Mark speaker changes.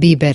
Speaker 1: Biber